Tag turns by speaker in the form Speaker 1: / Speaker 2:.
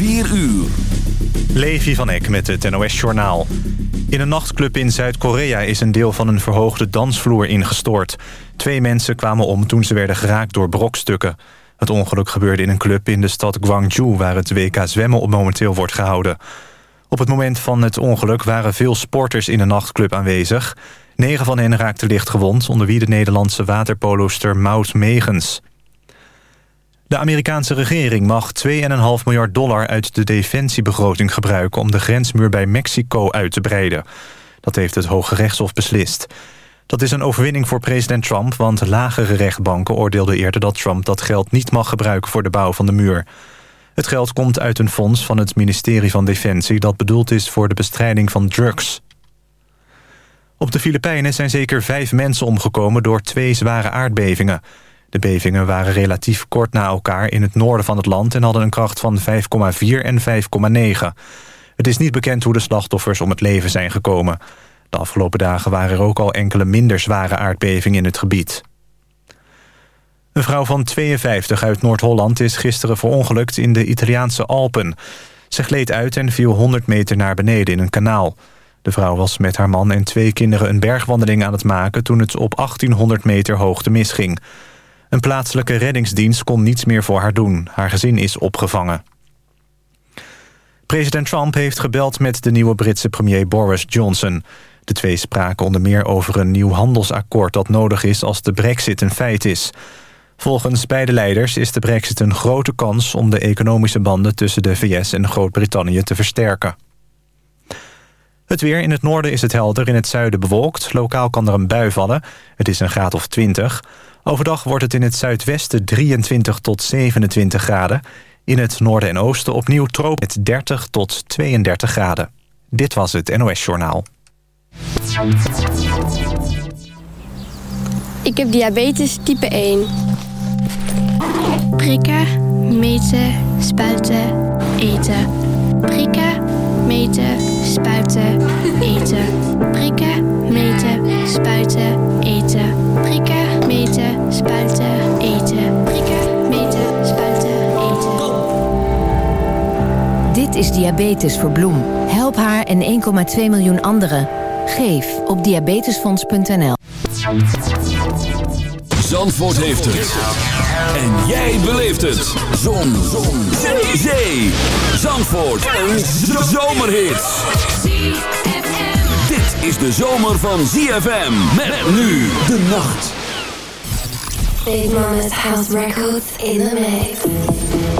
Speaker 1: 4 uur.
Speaker 2: Levi van Eck met het NOS-journaal. In een nachtclub in Zuid-Korea is een deel van een verhoogde dansvloer ingestort. Twee mensen kwamen om toen ze werden geraakt door brokstukken. Het ongeluk gebeurde in een club in de stad Gwangju... waar het WK zwemmen op momenteel wordt gehouden. Op het moment van het ongeluk waren veel sporters in de nachtclub aanwezig. Negen van hen raakten licht gewond... onder wie de Nederlandse waterpoloster Maud Megens. De Amerikaanse regering mag 2,5 miljard dollar uit de defensiebegroting gebruiken... om de grensmuur bij Mexico uit te breiden. Dat heeft het Hoge Rechtshof beslist. Dat is een overwinning voor president Trump... want lagere rechtbanken oordeelden eerder dat Trump dat geld niet mag gebruiken... voor de bouw van de muur. Het geld komt uit een fonds van het ministerie van Defensie... dat bedoeld is voor de bestrijding van drugs. Op de Filipijnen zijn zeker vijf mensen omgekomen... door twee zware aardbevingen... De bevingen waren relatief kort na elkaar in het noorden van het land... en hadden een kracht van 5,4 en 5,9. Het is niet bekend hoe de slachtoffers om het leven zijn gekomen. De afgelopen dagen waren er ook al enkele minder zware aardbevingen in het gebied. Een vrouw van 52 uit Noord-Holland is gisteren verongelukt in de Italiaanse Alpen. Ze gleed uit en viel 100 meter naar beneden in een kanaal. De vrouw was met haar man en twee kinderen een bergwandeling aan het maken... toen het op 1800 meter hoogte misging. Een plaatselijke reddingsdienst kon niets meer voor haar doen. Haar gezin is opgevangen. President Trump heeft gebeld met de nieuwe Britse premier Boris Johnson. De twee spraken onder meer over een nieuw handelsakkoord dat nodig is als de brexit een feit is. Volgens beide leiders is de brexit een grote kans om de economische banden tussen de VS en Groot-Brittannië te versterken. Het weer in het noorden is het helder, in het zuiden bewolkt. Lokaal kan er een bui vallen. Het is een graad of 20. Overdag wordt het in het zuidwesten 23 tot 27 graden. In het noorden en oosten opnieuw troop met 30 tot 32 graden. Dit was het NOS Journaal.
Speaker 3: Ik heb diabetes type 1.
Speaker 4: Prikken, meten, spuiten, eten. Prikken, meten, spuiten, eten. Prikken, meten, spuiten, eten. Prikken, meten, spuiten, eten. Prikken, meten, spuiten, eten.
Speaker 5: Dit is Diabetes voor Bloem. Help haar en 1,2 miljoen anderen. Geef op diabetesfonds.nl.
Speaker 1: Zandvoort heeft het. En jij beleeft het. Zon. Zon. Zee. Zee. Zandvoort. Een zomerhit. Dit is de zomer van ZFM. Met nu de nacht.
Speaker 6: Big Mama's House Records in the mix.